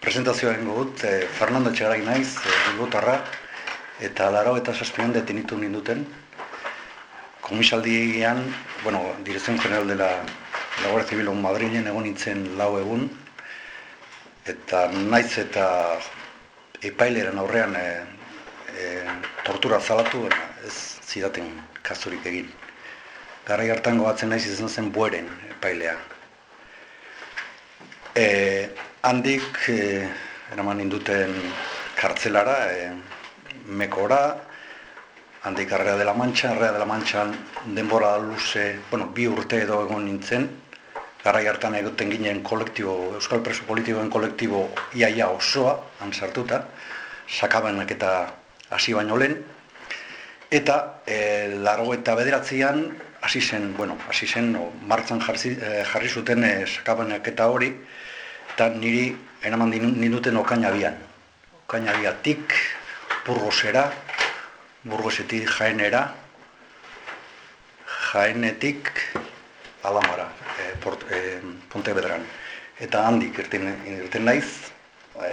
presentazioa egingo dut, e, Fernando Etxegarai naiz, e, eta laro eta saspion detenitu ninduten. Komisaldian, bueno, Dirección General de la, la Guardia Civil on Madrilen egon nintzen lau egun, eta naiz eta epaileren aurrean e, e, tortura zalatu, ez zidaten kazurik egin. Garra hartan gogatzen naiz izan zen bueren epailea. E, handik e, eraman induten kartzelara, e, mekora, handik Arrea de la Mancha, Arrea de la Mancha denbora luze, bueno, bi urte edo egon nintzen, garai hartan egoten ginen kolektibo, Euskal Preso Politikoen kolektibo iaia osoa, han sartuta, sakabenak eta hasi baino lehen, eta e, largo eta bederatzean, hasi zen, bueno, hasi zen, no, martzan jarri, jarri zuten e, sakabenak eta hori, eta niri enaman ninduten okaina bian. Okaina biatik, burgosera, burgosetik jaenera, jaenetik alamara, e, port, e, ponte bedran. Eta handik irten, irten naiz, e,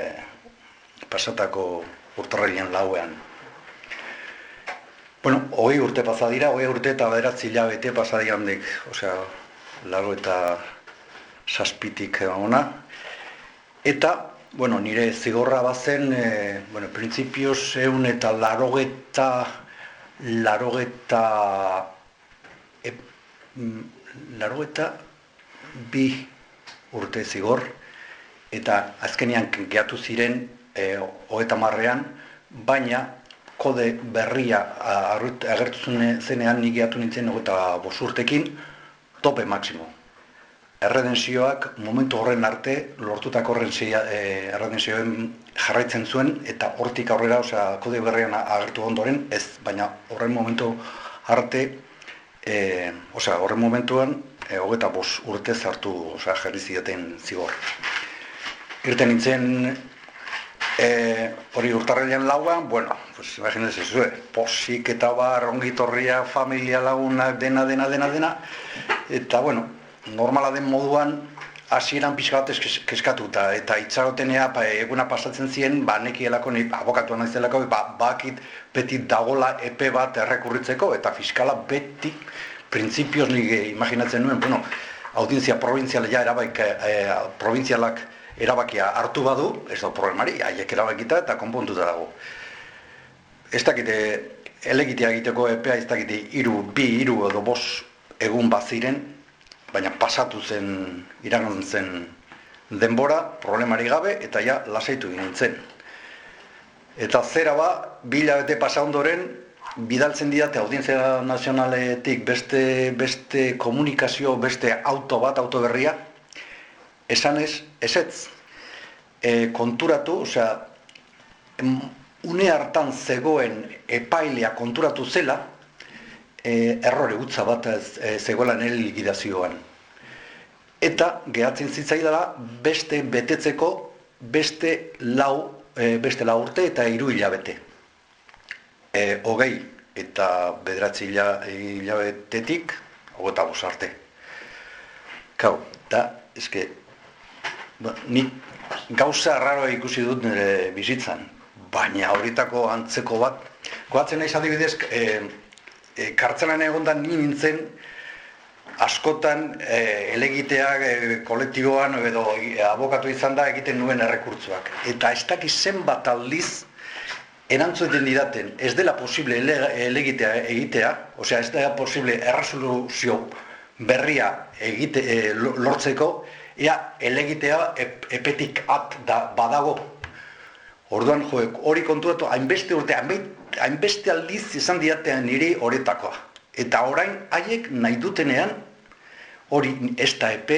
pasatako urtarrailean lauean. Bueno, hoi urte pasadira, hoi urte eta bederatzi hilabete pasadira handik, osea, lago eta saspitik ona. Eta, bueno, nire zigorra bazen, e, bueno, prinsipioz egun eta larogeta, larogeta, e, larogeta bi urte zigor, eta azkenian geatu ziren e, hoeta marrean, baina kode berria agertu zenean nik geatu nintzen hoeta bosurtekin, tope maksimo erredentzioak momentu horren arte lortutako e, erredentzioen jarraitzen zuen eta hortik aurrera, osea, kode berrian agertu ondoren, ez, baina horren momentu arte, e, osea, horren momentuan, e, hogeta bos urte zartu, osea, jarri zidaten zigor. Irten nintzen, e, hori urtarrelean laua, bueno, pues, imaginez ez zuen, posik eta bar, ongitorria, familia laguna, dena, dena, dena, dena, eta, bueno, normala den moduan hasieran pixka bat keskatuta eta itxarotenea ba, eguna pasatzen ziren ba nekielako ni abokatua naizelako ba bakit beti dagola epe bat errekurritzeko eta fiskala beti printzipioz ni imaginatzen nuen. Bueno audientzia provinziala ja erabaik e, provintzialak erabakia hartu badu ez da problemari haiek erabakita eta konpontuta dago. Ez dakite elegitea egiteko epea ez dakite iru, bi, iru edo bos egun baziren baina pasatu zen iragan zen denbora, problemari gabe, eta ja lasaitu nintzen. Eta zera ba, bila bete pasa ondoren, bidaltzen didate audientzia nazionaletik beste, beste komunikazio, beste auto bat, auto berria, esan ez, ezetz, e, konturatu, osea, une hartan zegoen epailea konturatu zela, e, errore utza bat ez, e, zegoela nire ligidazioan. Eta gehatzen zitzaidala beste betetzeko beste lau, e, beste lau urte eta hiru hilabete. E, hogei eta bederatzi hilabetetik, hogeta arte. Kau, da, eske, ba, ni gauza arraroa ikusi dut nire bizitzan, baina horitako antzeko bat, goatzen naiz adibidez, e, e, kartzelan egondan ni nintzen askotan e, elegiteak e, kolektiboan edo e, abokatu izan da egiten nuen errekurtzuak. Eta ez dakiz zenbat aldiz erantzuten didaten ez dela posible elegitea egitea, osea ez dela posible erresoluzio berria egite, e, lortzeko, ea elegitea epetik at da badago. Orduan joek, hori kontuatu, hainbeste urte, hainbeste hainbeste aldiz izan diatean niri horetakoa. Eta orain haiek nahi dutenean, hori ez da epe,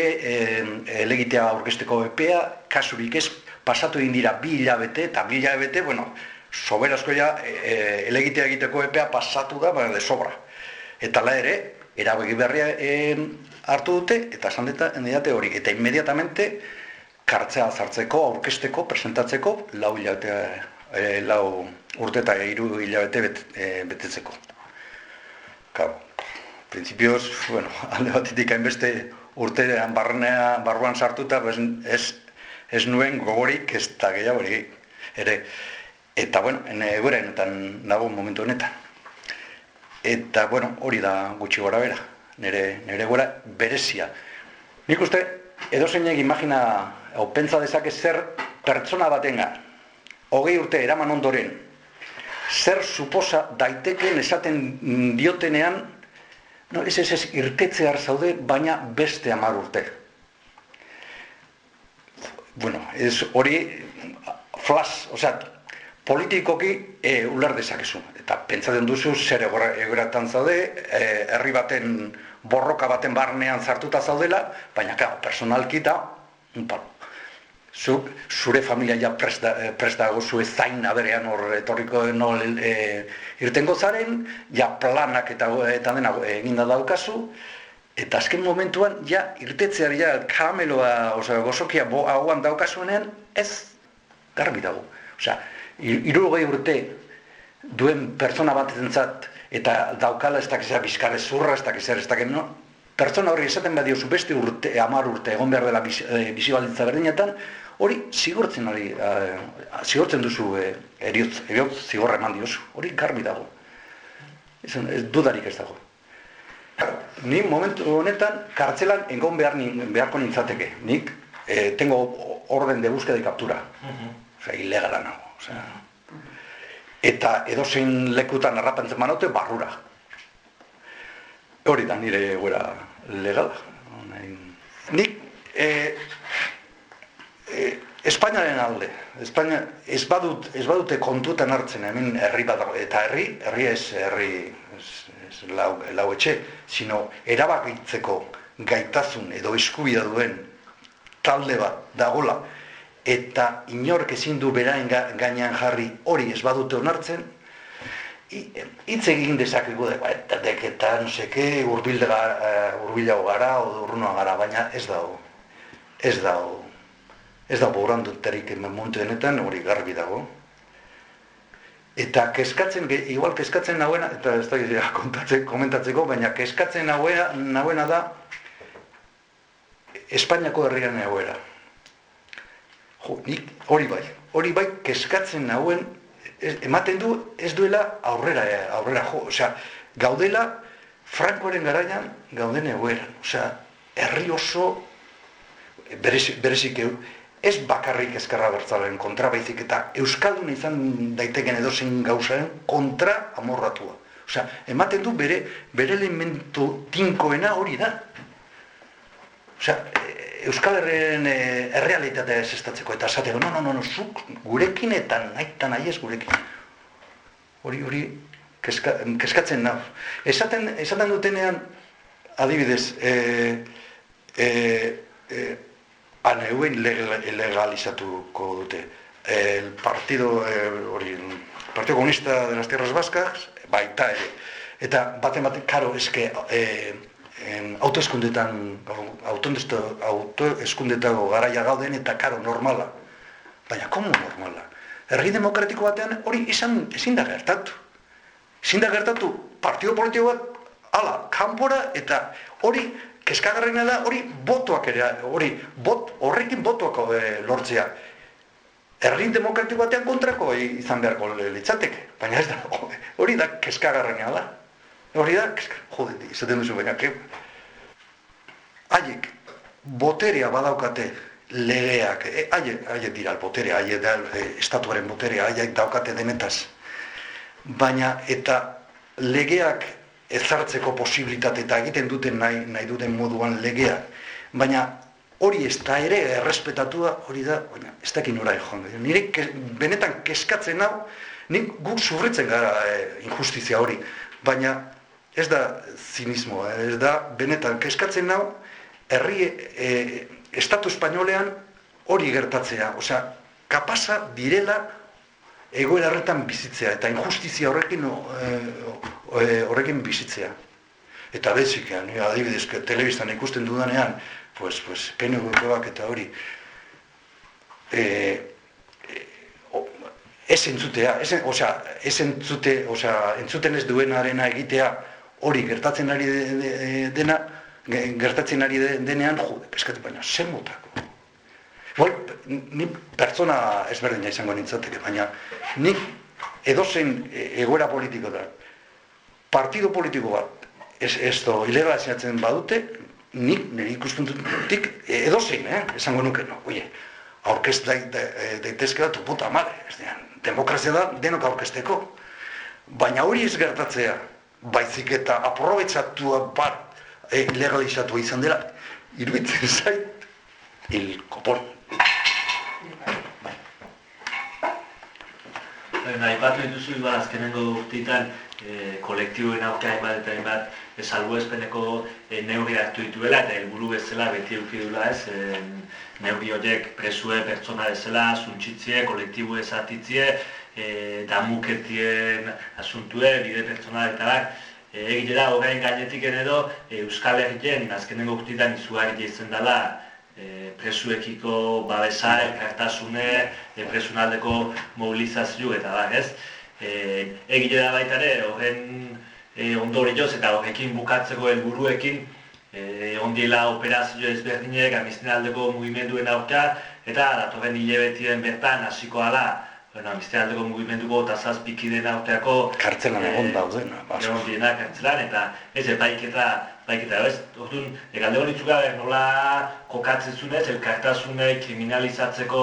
elegitea aurkesteko epea, kasurik ez, pasatu egin dira bi hilabete, eta bi hilabete, bueno, soberazko ja, e, e, elegitea egiteko epea pasatu da, baina de sobra. Eta la ere, erabegi berria e, hartu dute, eta esan dute hori, eta inmediatamente, kartzea zartzeko, aurkesteko, presentatzeko, lau hilabetea, e, lau urte eta hiru hilabete bet, e, betetzeko. Kau, prinsipioz, bueno, alde batetik hainbeste urtean barrenea, barruan sartuta, bez, ez ez nuen gogorik ez da gehiago ere. Eta, bueno, egoera nago momentu honetan. Eta, bueno, hori da gutxi gora bera, nire, nire gora berezia. Nik uste, edo zeinek imagina, hau pentsa dezake zer pertsona batenga, hogei urte eraman ondoren, zer suposa daiteken esaten diotenean, no, ez ez ez irtetzear zaude, baina beste amar urte. Bueno, ez hori, flash, osea, politikoki e, ular dezakezu. Eta pentsatzen duzu zer egoratan zaude, e, herri baten borroka baten barnean zartuta zaudela, baina claro, personalki da un palo. Zuk, zure familia ja presta, eh, presta gozu zain aberean hor etorriko no, e, irtengo zaren, ja planak eta, eta dena eginda daukazu, eta azken momentuan ja irtetzeari ja karameloa, oza, gozokia bo, hauan daukasuenean, ez garbi dago. Osea, irurogei urte duen pertsona bat entzat, eta daukala ez dakizera bizkare zurra, ez dakizera ez dakizera? Pertsona hori esaten badiozu beste urte, amar urte, egon behar dela bizi, e, bizi baldintza berdinetan, hori zigortzen hori, uh, zigortzen duzu e, eriotz, eriotz zigorra eman diozu, hori garbi dago. Ez, ez dudarik ez dago. Ni momentu honetan kartzelan engon behar ni, beharko nintzateke. Nik eh, tengo orden de búsqueda y captura. Osea, ilegala nago. Osea, eta edozein lekutan arrapantzen manote, barrura. Hori da nire guera legala. Nik, e, e, Espainiaren alde, Espainia, ez, badut, ez badute kontutan hartzen hemen herri bat, eta herri, herri ez herri ez, ez lau, lau etxe, sino erabakitzeko gaitasun edo eskubida duen talde bat dagola, eta inork ezin du berain gainean jarri hori ez badute onartzen, hitz egin dezakegu de, ba, eta deketa, no seke, urbilde gara, uh, gara, o gara, baina ez dago. Ez dago. Ez dago boranduterik hemen momentu denetan, hori garbi dago. Eta keskatzen, igual keskatzen nahuena, eta ez da kontatzen, komentatzeko, baina keskatzen nahuena, nahuena da Espainiako herrian nahuera. Jo, nik hori bai, hori bai keskatzen nauen ematen du ez duela aurrera eh, aurrera jo, osea, gaudela Frankoren garaian gauden egoeran, osea, herri oso berezik ez bakarrik ezkerra bertzalen kontra baizik eta euskaldun izan daiteken edozein gauzaren kontra amorratua. Osea, ematen du bere bere elementu tinkoena hori da. Osea, Euskal Herren e, errealitatea ez estatzeko, eta esateko, no, no, no, no, zuk gurekin eta nahi eta nahi ez gurekin. Hori, hori, keska, keskatzen nahu. Esaten, esaten dutenean, adibidez, e, e, e, aneuen legalizatuko dute. El partido, e, hori, Partido Comunista de las Tierras Vascas, baita ere. Eta baten baten, karo, eske, e, autoeskundetan autoeskundetako garaia gauden eta karo normala. Baina komo normala? Herri demokratiko batean hori izan ezin da gertatu. Ezin da gertatu partido politiko bat ala kanpora eta hori keskagarrena da hori botoak ere hori bot horrekin botoak e, lortzea. Herri demokratiko batean kontrako izan beharko litzateke, baina ez da hori da keskagarrena da. Hori da, jode, izaten duzu baina, ke? Haiek, boterea badaukate legeak, haiek, haiek dira, boterea, haiek da, estatuaren boterea, haiek daukate denetaz. Baina, eta legeak ezartzeko posibilitate eta egiten duten nahi, nahi duten moduan legeak. Baina, hori ez da ere errespetatua, hori da, baina, ez dakin orai joan. Nire benetan keskatzen hau, nik guk zurritzen gara e, injustizia hori. Baina, ez da zinismoa, ez da benetan keskatzen nau herri e, estatu espainolean hori gertatzea, osea, kapasa direla egoera horretan bizitzea eta injustizia horrekin e, e, horrekin bizitzea. Eta bezik, ni adibidez telebistan ikusten dudanean, pues pues PNVak eta hori eh e, ez entzutea, ez, osea, ez entzute, osea, entzuten ez duenarena egitea hori gertatzen ari dena, gertatzen ari denean, jo, peskatu baina, zen motako. ni pertsona ezberdina izango nintzateke, baina nik edozein e, egoera politiko da, partido politiko bat, ez, ez do, ilegalizinatzen badute, nik, nire ikuspuntutik, edozein, eh, esango nuke, no, oie, aurkest daitezke da, tu puta male, ez demokrazia da, denok aurkesteko, baina hori ez gertatzea, baizik eta aprobetsatua bat, e, legalizatu izan dela, iruditzen zait, il kopon. Nahi bat iba azkenengo urtitan e, kolektiboen aurka hainbat eta hainbat salbu ezpeneko e, neurri hartu dituela eta helburu bezala beti eukidula ez e, neurri horiek presue pertsona bezala, zuntxitzie, kolektibo ezatitzie e, damuketien asuntue, bide pertsona eta e, egitera horrein gainetik edo e, Euskal Herrien azkenengo urtitan izugarri izan dela e, presuekiko babesa, elkartasune, e, presunaldeko mobilizazio eta da, ez? E, egile da baita ere, horren e, ondori eta horrekin bukatzeko helburuekin e, ondiela operazio ezberdinek, amizten aldeko mugimenduen aurka, eta datorren hilebetien bertan hasiko ala, bueno, amizten aldeko mugimenduko eta zazpikiden aurteako... Kartzelan egon dauden. Egon diena kartzelan, eta ez epaiketa Baik eta ez, orduan, egalde hori txuga, nola kokatzen zunez, elkartasune kriminalizatzeko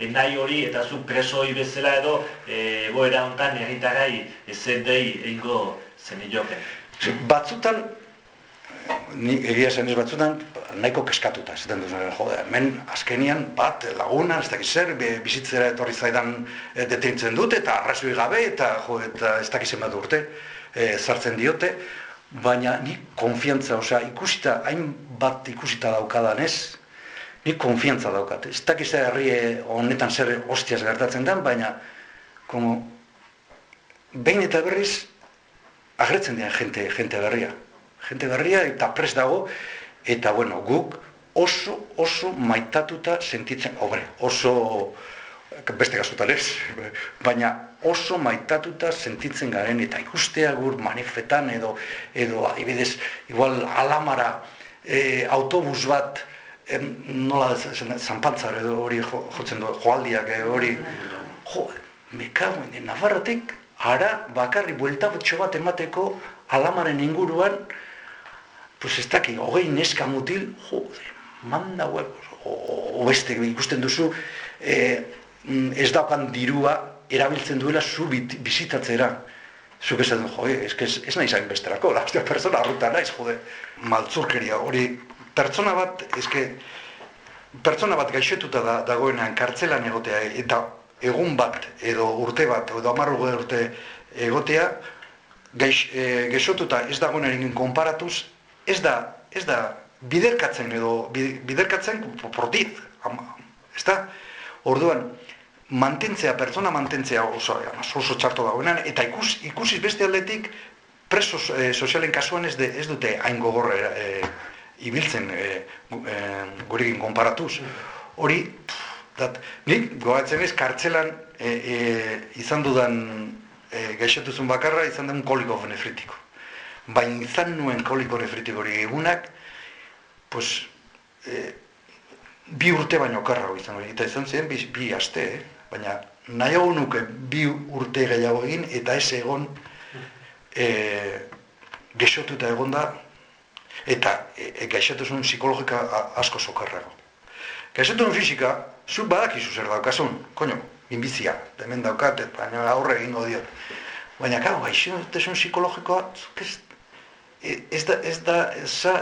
eh, nahi hori eta zu preso hori bezala edo e, goera honetan erritarai ezendei egingo zen joke. Batzutan, ni egia zen ez batzutan, nahiko keskatuta, zaten duzun, jode, men azkenian bat laguna, ez dakiz zer, bizitzera etorri zaidan e, detentzen dute, eta arrazoi gabe, eta, jo, eta ez dakizen bat urte, e, zartzen diote, baina ni konfiantza, osea, ikusita, hain bat ikusita daukadan ez, ni konfiantza daukat. Ez dakiz herri honetan zer hostiaz gertatzen den, baina, como, behin eta berriz, agretzen dira jente, jente berria. Jente berria eta pres dago, eta bueno, guk oso, oso maitatuta sentitzen, obre, oso, beste gazutan ez, baina oso maitatuta sentitzen garen eta ikustea gur manifetan edo edo adibidez igual alamara e, autobus bat em, nola zanpantzar edo hori jotzen du joaldiak edo hori. Jo, me cago en Navarratik ara bakarri buelta bat emateko alamaren inguruan pues ez daki, hogei neska mutil jode, manda web o, beste ikusten duzu e, ez daukan dirua erabiltzen duela zu bizitatzera. Zuk esan, jo, ez, ez, ez nahi zain besterako, da, ostia, persona arruta naiz, jode, maltzurkeria, hori, pertsona bat, ezke, pertsona bat gaixetuta da, dagoenean kartzelan egotea, eta egun bat, edo urte bat, edo amarru urte egotea, gaix, e, gaixotuta ez dagoenean konparatuz, ez da, ez da, biderkatzen edo, biderkatzen, portit, ez da, orduan, mantentzea, pertsona mantentzea oso, oso txarto dagoenan, eta ikus, ikusiz beste aldetik, preso e, sozialen kasuan ez, de, ez dute hain gogorre e, ibiltzen e, e, gurekin konparatuz. Hori, dat, nik gogatzen ez, kartzelan e, e, izan dudan e, gaixetuzun bakarra, izan den koliko nefritiko. Baina izan nuen koliko nefritiko hori egunak, pues, e, bi urte baino karra izan hori, eta izan ziren bi, bi aste, eh? baina nahiago nuke bi urte gehiago egin eta ez egon e, gexotuta egon da eta e, e, gaixotuzun psikologika asko sokarrago. Gaixotuzun fizika, zuk badakizu zer daukasun, koño, inbizia, hemen daukat, baina aurre egingo diot. Baina, karo, gaixotuzun psikologikoa, zuk ez E, ez da, ez da,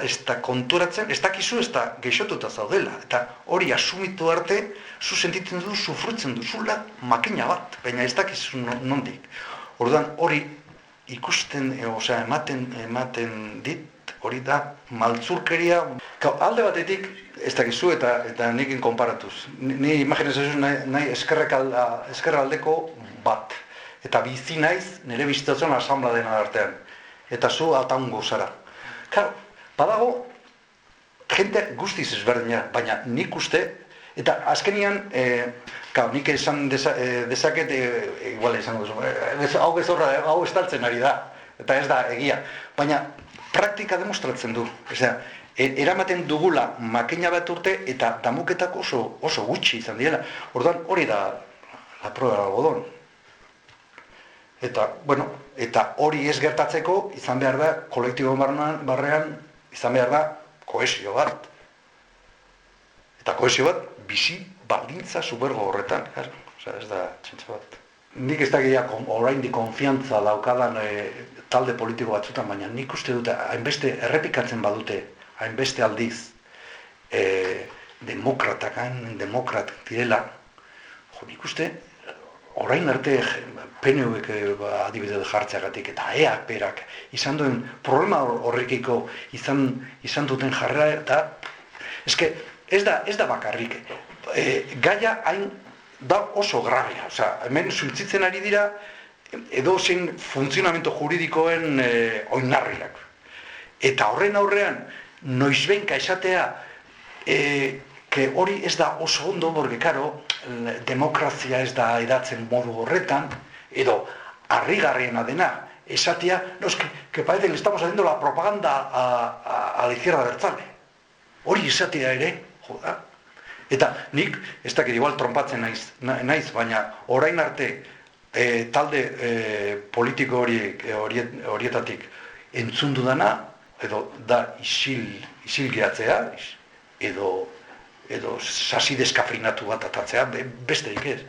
ez da, konturatzen, ez dakizu ez da geixotuta zaudela, eta hori asumitu arte, zu sentitzen du, sufrutzen du, zula makina bat, baina ez dakizu nondik. Orduan hori ikusten, e, osea, ematen, ematen dit, hori da, maltzurkeria. Kau, alde batetik, ez dakizu eta eta nikin konparatuz. Ni, ni imaginezazio nahi, nahi eskerraldeko bat. Eta bizi naiz, nire bizitatzen asambla dena artean eta zu ataungo zara. Karo, badago, jente guztiz ezberdina, baina nik uste, eta azkenian, e, karo, nik esan desa, e, dezaket, e, igual esan duzu, e, hau gezorra, hau estaltzen ari da, eta ez da egia, baina praktika demostratzen du, da, e, eramaten dugula makina bat urte eta damuketak oso, oso gutxi izan dira. Orduan hori da la prueba algodon. Eta, bueno, eta hori ez gertatzeko izan behar da kolektibo barrean, barrean izan behar da koesio bat. Eta koesio bat bizi baldintza supergo horretan, Osea, ez da txentsa bat. Nik ez da gehiago orain di konfiantza daukadan e, talde politiko batzutan, baina nik uste dute, hainbeste errepikatzen badute, hainbeste aldiz, e, demokratak, hain demokrat direla, jo, nik uste, orain arte PNV-ek ba, adibide jartzeagatik eta ea perak izan duen problema horrekiko izan, izan duten jarra eta eske ez da, ez da bakarrik. E, gaia hain da oso grabea, osea, hemen zuntzitzen ari dira edo zein funtzionamento juridikoen e, oinarriak. Eta horren aurrean noizbenka esatea e, ke hori ez da oso ondo, porque, karo, demokrazia ez da edatzen modu horretan, edo, harrigarriena dena, esatia, no, es que, que parece que estamos haciendo la propaganda a, a, a la izquierda bertzale. Hori esatia ere, joda. Eta nik, ez dakit igual trompatzen naiz, naiz baina orain arte e, talde e, politiko horiek, e, horietatik entzundu dana, edo da isil, isil gehatzea, edo edo sasi deskafrinatu bat atatzea, besterik ez.